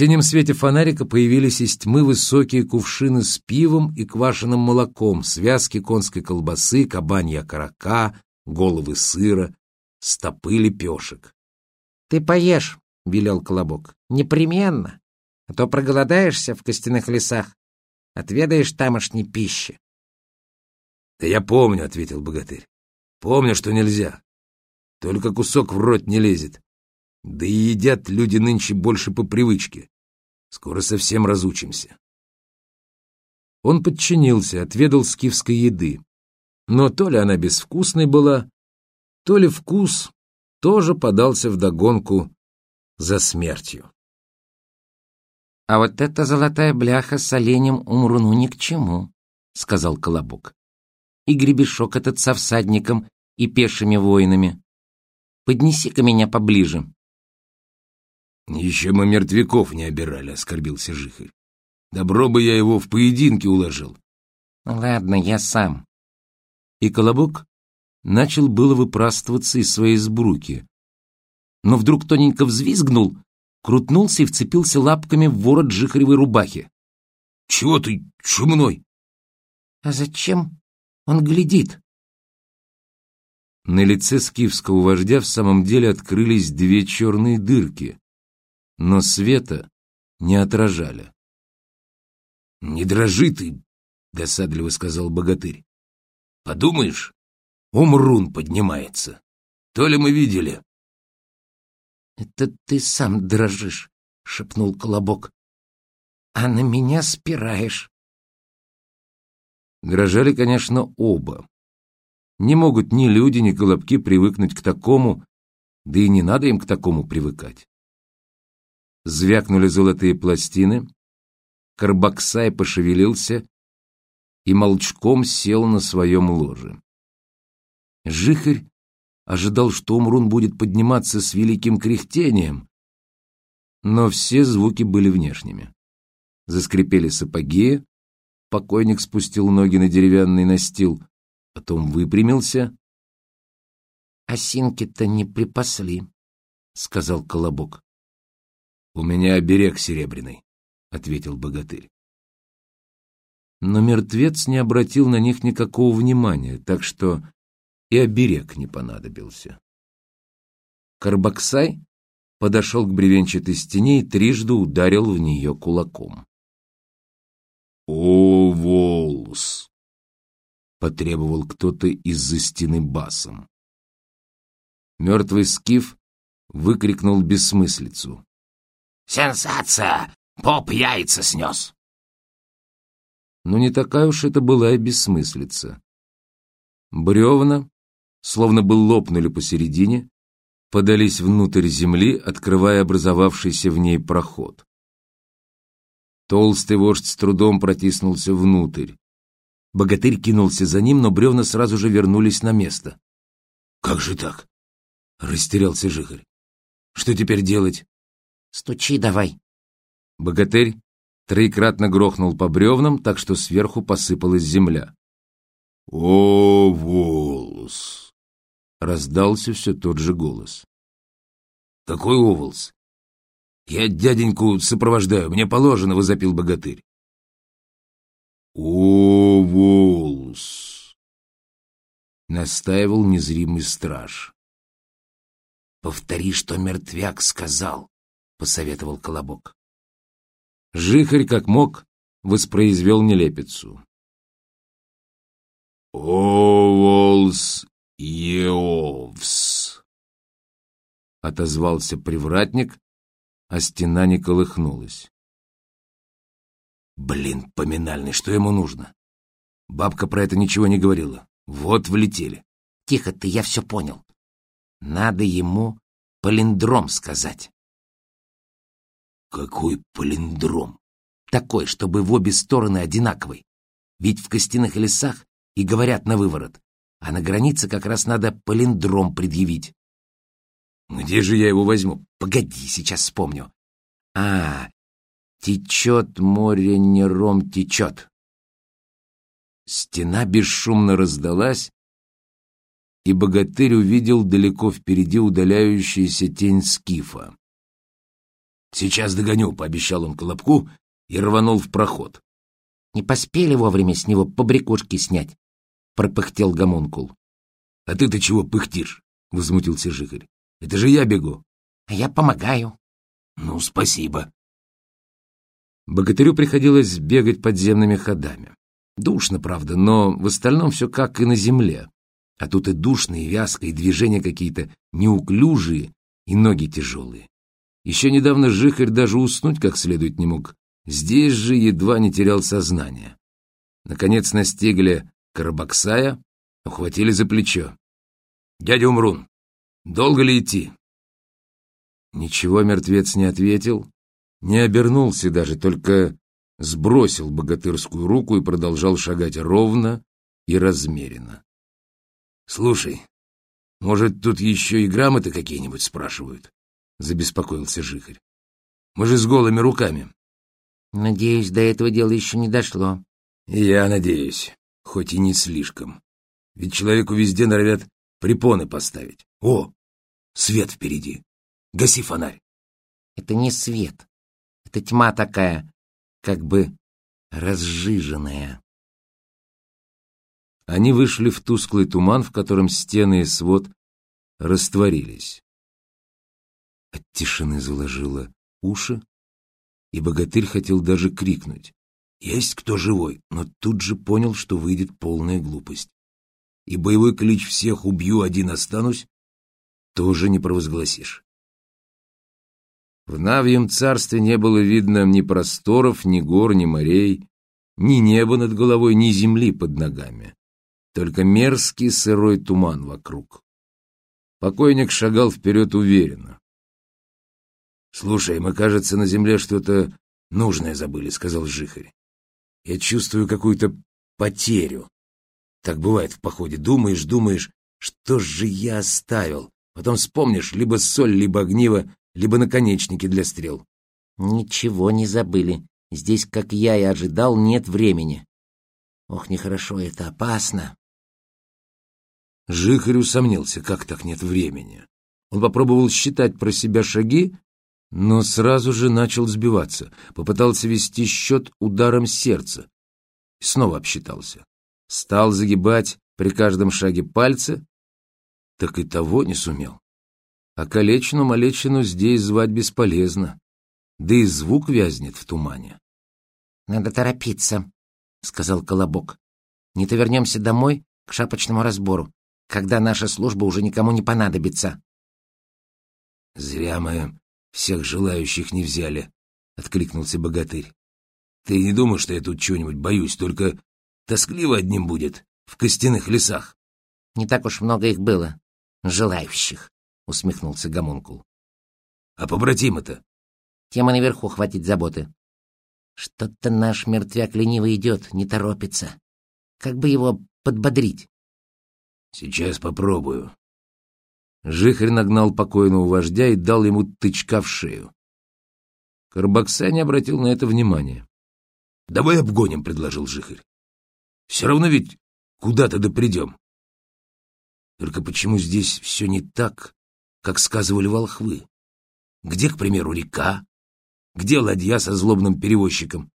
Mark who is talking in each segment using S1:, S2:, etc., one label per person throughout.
S1: синем свете фонарика появились из тьмы высокие кувшины с пивом и квашеным молоком, связки конской колбасы, кабанья карака, головы сыра, стопы лепешек.
S2: — Ты поешь, — велел Колобок, — непременно, а то проголодаешься в костяных лесах, отведаешь тамошней пищи.
S1: — Да я помню, — ответил богатырь. — Помню, что нельзя. Только кусок в рот не лезет. Да и едят люди нынче больше по привычке. Скоро совсем разучимся. Он подчинился, отведал скифской еды. Но то ли она безвкусной была, то ли вкус тоже подался вдогонку за смертью.
S2: — А вот эта золотая бляха с оленем умруну ни к чему, — сказал Колобок. — И гребешок этот со всадником и пешими воинами. Поднеси-ка меня поближе.
S1: «Еще мы мертвяков не обирали», — оскорбился Жихарь. «Добро бы я его в поединке уложил».
S2: «Ладно, я сам».
S1: И Колобок начал было выпрастываться из своей сбруки. Но вдруг тоненько взвизгнул, крутнулся и вцепился лапками в ворот Жихаревой рубахи. «Чего ты чумной?»
S2: «А зачем он глядит?»
S1: На лице скифского вождя в самом деле открылись две черные дырки, но света не отражали. «Не дрожи ты!» — досадливо сказал богатырь. «Подумаешь, умрун поднимается. То ли мы видели?»
S2: «Это ты сам дрожишь», — шепнул Колобок. «А на меня спираешь».
S1: Дрожали, конечно, оба. Не могут ни люди, ни колобки привыкнуть к такому, да и не надо им к такому привыкать звякнули золотые пластины, Карбаксай пошевелился и молчком сел на своем ложе. Жихарь ожидал, что Умрун будет подниматься с великим кряхтением, но все звуки были внешними. Заскрипели сапоги, покойник спустил ноги на деревянный настил, потом выпрямился.
S2: «Осинки-то не припасли», — сказал Колобок.
S1: «У меня оберег серебряный», — ответил богатырь. Но мертвец не обратил на них никакого внимания, так что и оберег не понадобился. Карбаксай подошел к бревенчатой стене и трижды ударил в нее кулаком. «О, волос!» — потребовал кто-то из-за стены басом. Мертвый скиф выкрикнул бессмыслицу.
S3: Сенсация! Поп яйца снес!»
S1: Но не такая уж это была и бессмыслица. Бревна, словно бы лопнули посередине, подались внутрь земли, открывая образовавшийся в ней проход. Толстый вождь с трудом протиснулся внутрь. Богатырь кинулся за ним, но бревна сразу же вернулись на место. «Как же так?» — растерялся Жихарь. «Что теперь делать?»
S2: Стучи давай.
S1: Богатырь троекратно грохнул по бревнам, так что сверху посыпалась земля. «О, волос!» — раздался все тот же голос. «Какой оволс? Я дяденьку сопровождаю, мне положено», — возопил богатырь. «О, волос!» — настаивал незримый страж.
S2: «Повтори, что мертвяк сказал», посоветовал Колобок.
S1: Жихарь, как мог, воспроизвел нелепицу. «Оволс Еовс!» — отозвался привратник, а стена не колыхнулась. «Блин, поминальный, что ему нужно? Бабка про это ничего не говорила. Вот влетели».
S2: «Тихо ты, я все понял. Надо ему полиндром сказать».
S1: Какой полиндром?
S2: Такой, чтобы в обе стороны одинаковый. Ведь в костяных лесах и говорят на выворот, а на границе как раз надо полиндром предъявить.
S1: Где же я его возьму?
S2: Погоди, сейчас вспомню. А, течет море, не ром течет.
S1: Стена бесшумно раздалась, и богатырь увидел далеко впереди удаляющуюся тень скифа. «Сейчас догоню», — пообещал он Колобку и рванул в проход.
S2: «Не поспели вовремя с него побрякушки снять», — пропыхтел гомункул.
S1: «А ты-то чего пыхтишь?» — возмутился Жихарь. «Это же я бегу».
S2: «А я помогаю».
S1: «Ну, спасибо». Богатырю приходилось бегать подземными ходами. Душно, правда, но в остальном все как и на земле. А тут и душно, и вязко, и движения какие-то неуклюжие, и ноги тяжелые. Еще недавно Жихарь даже уснуть как следует не мог. Здесь же едва не терял сознание. Наконец настигли Карабаксая, ухватили за плечо. «Дядя Умрун, долго ли идти?» Ничего мертвец не ответил, не обернулся даже, только сбросил богатырскую руку и продолжал шагать ровно и размеренно. «Слушай, может, тут еще и грамоты какие-нибудь спрашивают?» — забеспокоился Жихарь. «Мы же с голыми руками».
S2: «Надеюсь, до этого дела еще не дошло».
S1: «Я надеюсь, хоть и не слишком. Ведь человеку везде норовят препоны поставить. О, свет впереди. Гаси фонарь».
S2: «Это не свет. Это тьма такая, как бы разжиженная».
S1: Они вышли в тусклый туман, в котором стены и свод растворились. От тишины заложило уши, и богатырь хотел даже крикнуть. «Есть кто живой?» но тут же понял, что выйдет полная глупость. И боевой клич «всех убью, один останусь» тоже не провозгласишь. В Навьем царстве не было видно ни просторов, ни гор, ни морей, ни неба над головой, ни земли под ногами только мерзкий сырой туман вокруг. Покойник шагал вперед уверенно. «Слушай, мы, кажется, на земле что-то нужное забыли», — сказал Жихарь. «Я чувствую какую-то потерю. Так бывает в походе. Думаешь, думаешь, что же я оставил? Потом вспомнишь либо соль, либо огниво, либо наконечники для стрел».
S2: «Ничего не забыли. Здесь, как я и ожидал, нет времени. Ох, нехорошо это, опасно».
S1: Жихарь усомнился, как так нет времени. Он попробовал считать про себя шаги, но сразу же начал сбиваться. Попытался вести счет ударом сердца. И снова обсчитался. Стал загибать при каждом шаге пальцы, так и того не сумел. А калечину-малечину здесь звать бесполезно, да и звук вязнет в тумане.
S2: — Надо торопиться, — сказал Колобок. — Не то вернемся домой к шапочному разбору когда наша служба уже никому не понадобится.
S1: — Зря мы всех желающих не взяли, — откликнулся богатырь. — Ты не думаешь, что я тут чего-нибудь боюсь, только тоскливо одним будет в костяных лесах.
S2: — Не так уж много их было, желающих, — усмехнулся Гомункул.
S1: — А побратимы-то?
S2: Тема наверху хватит заботы. Что-то наш мертвяк лениво идет, не торопится. Как бы его подбодрить?
S1: Сейчас попробую. Жихарь нагнал покойного вождя и дал ему тычка в шею. Карбакса не обратил на это внимания. — Давай обгоним, — предложил Жихарь. — Все равно ведь куда-то да придем. Только почему здесь все не так, как сказывали волхвы? Где, к примеру, река? Где ладья со злобным перевозчиком?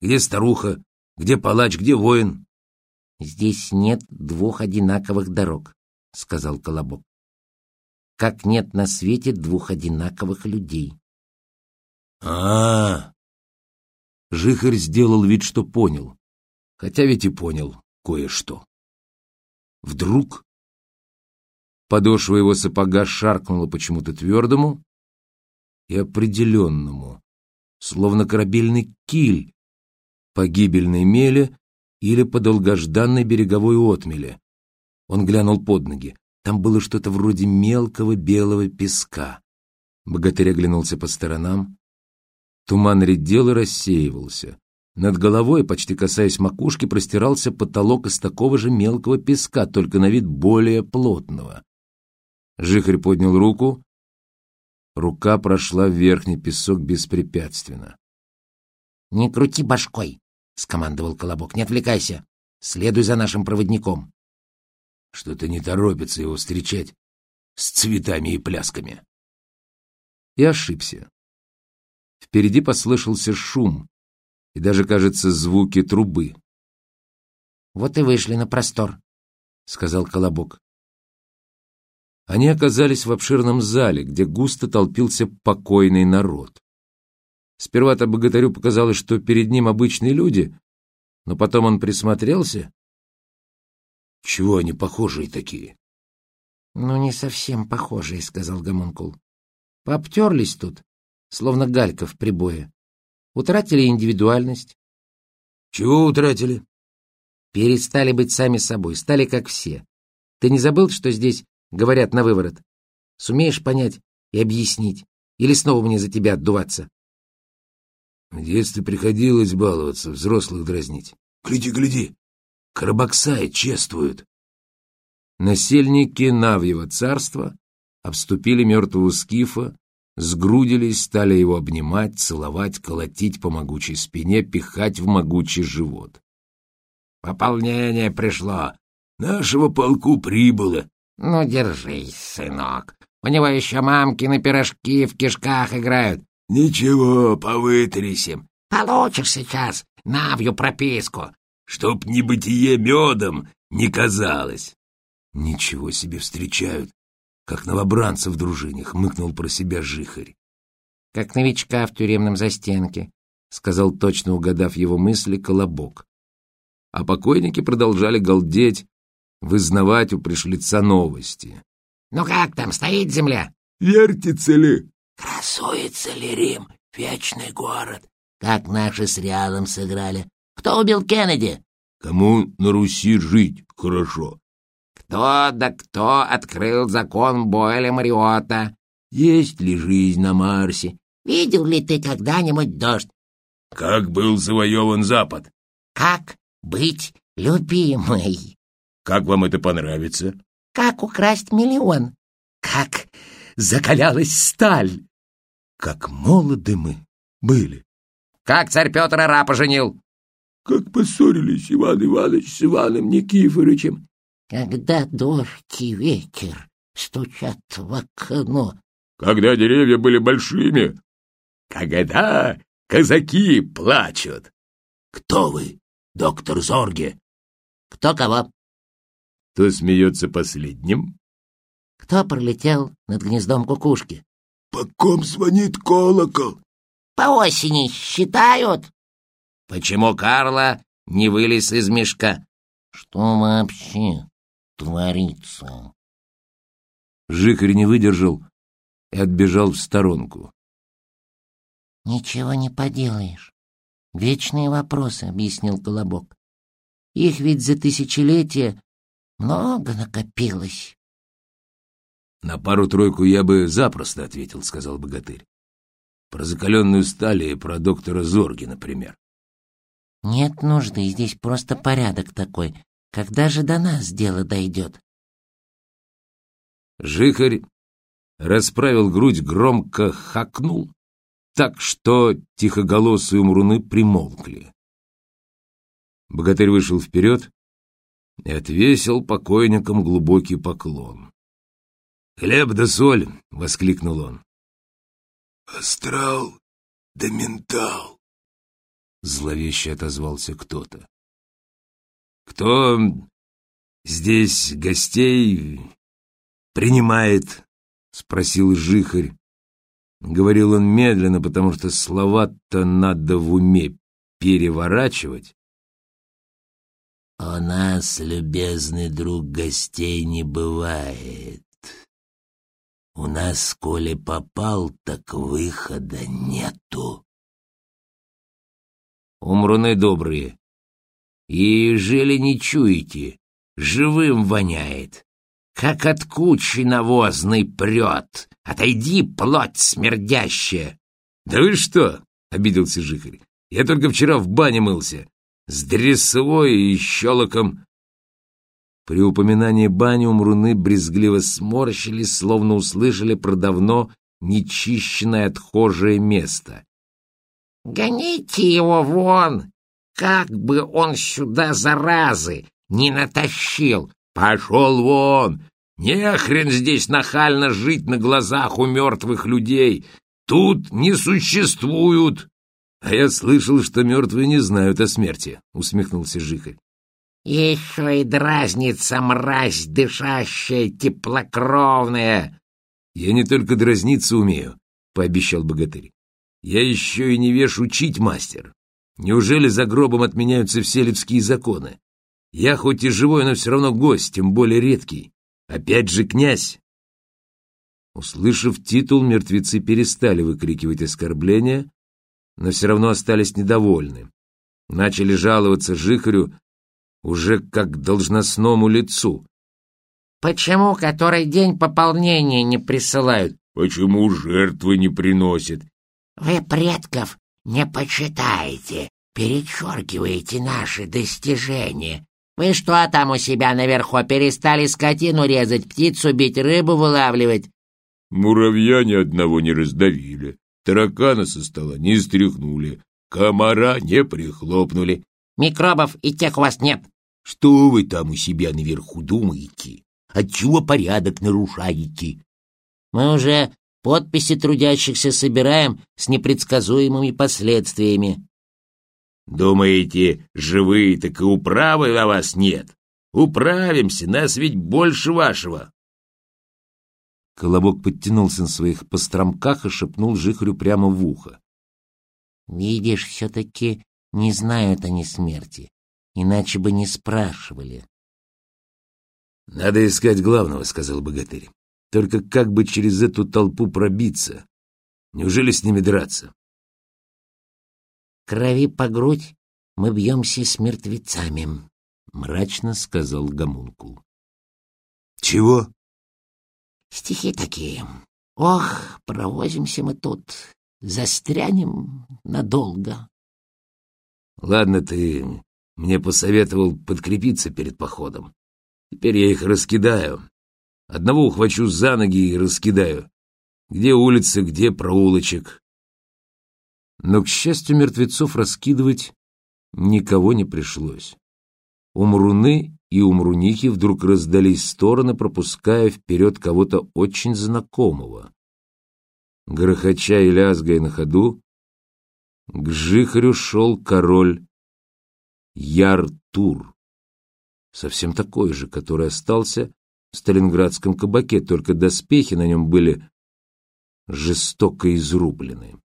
S1: Где старуха? Где палач? Где воин?
S2: «Здесь нет двух одинаковых дорог», — сказал Колобок. «Как нет на свете двух одинаковых людей».
S1: А, -а, а Жихарь сделал вид, что понял, хотя ведь и понял кое-что. Вдруг подошва его сапога шаркнула почему-то твердому и определенному, словно корабельный киль по гибельной меле или по долгожданной береговой отмеле. Он глянул под ноги. Там было что-то вроде мелкого белого песка. Богатырь оглянулся по сторонам. Туман редел и рассеивался. Над головой, почти касаясь макушки, простирался потолок из такого же мелкого песка, только на вид более плотного. Жихарь поднял руку. Рука прошла в верхний песок беспрепятственно.
S2: — Не крути башкой! — скомандовал Колобок. — Не отвлекайся. Следуй за нашим проводником.
S1: Что-то не торопится его встречать с цветами и плясками.
S2: И ошибся.
S1: Впереди послышался шум и даже, кажется, звуки трубы.
S2: «Вот и вышли на простор», — сказал Колобок.
S1: Они оказались в обширном зале, где густо толпился покойный народ. Сперва-то богатырю показалось, что перед ним обычные люди, но потом он присмотрелся. Чего они похожие такие?
S2: — Ну, не совсем похожие, — сказал Гомункул. — Пообтерлись тут, словно галька в прибое. Утратили индивидуальность.
S1: — Чего утратили?
S2: — Перестали быть сами собой, стали как все. Ты не забыл, что здесь говорят на выворот? Сумеешь понять и объяснить? Или снова мне за тебя отдуваться?
S1: В детстве приходилось баловаться, взрослых дразнить. Гляди, гляди, Карабаксай чествуют. Насельники Навьего царства обступили мертвого скифа, сгрудились, стали его обнимать, целовать, колотить по могучей спине, пихать в могучий живот.
S3: «Пополнение пришло.
S1: Нашего полку прибыло».
S3: «Ну, держись, сынок. У него еще мамкины пирожки в кишках играют.
S1: «Ничего, повытрясем».
S3: «Получишь сейчас навью прописку».
S1: «Чтоб небытие медом не казалось». «Ничего себе встречают, как новобранца в дружине», — хмыкнул про себя жихарь.
S2: «Как новичка в тюремном застенке», — сказал, точно угадав его мысли, Колобок.
S1: А покойники продолжали галдеть, вызнавать у пришлица новости.
S3: «Ну как там, стоит земля?»
S1: «Вертится ли?»
S3: Красуется ли Рим, вечный город? Как наши с Реалом сыграли. Кто убил Кеннеди?
S1: Кому на Руси жить хорошо?
S3: Кто да кто открыл закон Бойля Мариота?
S1: Есть ли жизнь на Марсе?
S3: Видел ли ты когда-нибудь дождь?
S1: Как был завоеван Запад?
S3: Как быть любимой?
S1: Как вам это понравится?
S3: Как украсть миллион? Как закалялась сталь?
S1: Как молоды мы были.
S3: Как царь Петр ра поженил.
S1: Как поссорились Иван Иванович с Иваном Никифоровичем.
S3: Когда дождь и ветер стучат в окно.
S1: Когда деревья были большими. Когда казаки плачут. Кто вы, доктор Зорге?
S3: Кто кого?
S1: Кто смеется последним?
S3: Кто пролетел над гнездом кукушки?
S1: По ком звонит колокол?
S3: По осени считают. Почему Карла не вылез из мешка? Что вообще творится?
S1: Жихарь не выдержал и отбежал в сторонку.
S2: «Ничего не поделаешь. Вечные вопросы», — объяснил Колобок. «Их ведь за тысячелетия много накопилось».
S1: «На пару-тройку я бы запросто ответил», — сказал богатырь. «Про закаленную сталь и про доктора Зорги, например».
S2: «Нет нужды, здесь просто порядок такой. Когда же до нас дело дойдет?»
S1: Жихарь расправил грудь, громко хакнул, так что тихоголосые умруны примолкли. Богатырь вышел вперед и отвесил покойникам глубокий поклон. «Хлеб да соль!» — воскликнул он. «Астрал да ментал!» — зловеще отозвался кто-то. «Кто здесь гостей принимает?» — спросил Жихарь. Говорил он медленно, потому что слова-то надо в уме переворачивать.
S3: «У нас, любезный друг, гостей не бывает. У нас, коли попал, так выхода нету.
S1: Умруны добрые. И жили не чуете, живым воняет. Как от кучи навозной прет. Отойди, плоть смердящая. Да вы что? — обиделся Жихарь. Я только вчера в бане мылся. С дресовой и щелоком при упоминании бани умруны брезгливо сморщились, словно услышали про давно нечищенное отхожее место.
S3: «Гоните его вон! Как бы он сюда заразы не натащил!
S1: Пошел вон! Не хрен здесь нахально жить на глазах у мертвых людей! тут не существуют. А я слышал, что мертвые не знают о смерти, усмехнулся Жихарь.
S3: Еще и дразнится мразь дышащая, теплокровная.
S1: Я не только дразниться умею, пообещал богатырь. Я еще и не веш учить мастер. Неужели за гробом отменяются все людские законы? Я хоть и живой, но все равно гость, тем более редкий. Опять же князь. Услышав титул, мертвецы перестали выкрикивать оскорбления, но все равно остались недовольны. Начали жаловаться Жихарю уже как должностному лицу.
S3: «Почему который день пополнения не присылают?»
S1: «Почему жертвы не приносят?»
S3: «Вы предков не почитаете, перечеркиваете наши достижения. Вы что там у себя наверху перестали скотину резать, птицу бить, рыбу вылавливать?»
S1: «Муравья ни одного не раздавили, таракана со стола не стряхнули, комара не прихлопнули».
S3: «Микробов и тех у вас нет».
S4: «Что вы там у себя наверху думаете? Отчего порядок нарушаете?»
S3: «Мы уже подписи трудящихся собираем с непредсказуемыми последствиями».
S1: «Думаете, живые так и управы на вас нет? Управимся, нас ведь больше вашего!» Колобок подтянулся на своих постромках и шепнул Жихарю прямо в ухо.
S3: «Видишь, все-таки не знают они смерти, иначе бы не спрашивали».
S1: «Надо искать главного», — сказал богатырь. «Только как бы через эту толпу пробиться? Неужели с ними драться?»
S3: «Крови по грудь мы бьемся с мертвецами», —
S1: мрачно сказал Гомункул.
S4: «Чего?»
S3: Стихи такие. Ох, провозимся мы тут, застрянем надолго.
S1: Ладно, ты мне посоветовал подкрепиться перед походом. Теперь я их раскидаю. Одного ухвачу за ноги и раскидаю. Где улица, где проулочек. Но, к счастью, мертвецов раскидывать никого не пришлось. Умруны и умрунихи вдруг раздались в стороны, пропуская вперед кого-то очень знакомого. Грохоча и лязгая на ходу, к жихарю шел король Яртур, совсем такой же, который остался сталинградском кабаке, только доспехи на нем были жестоко изрублены.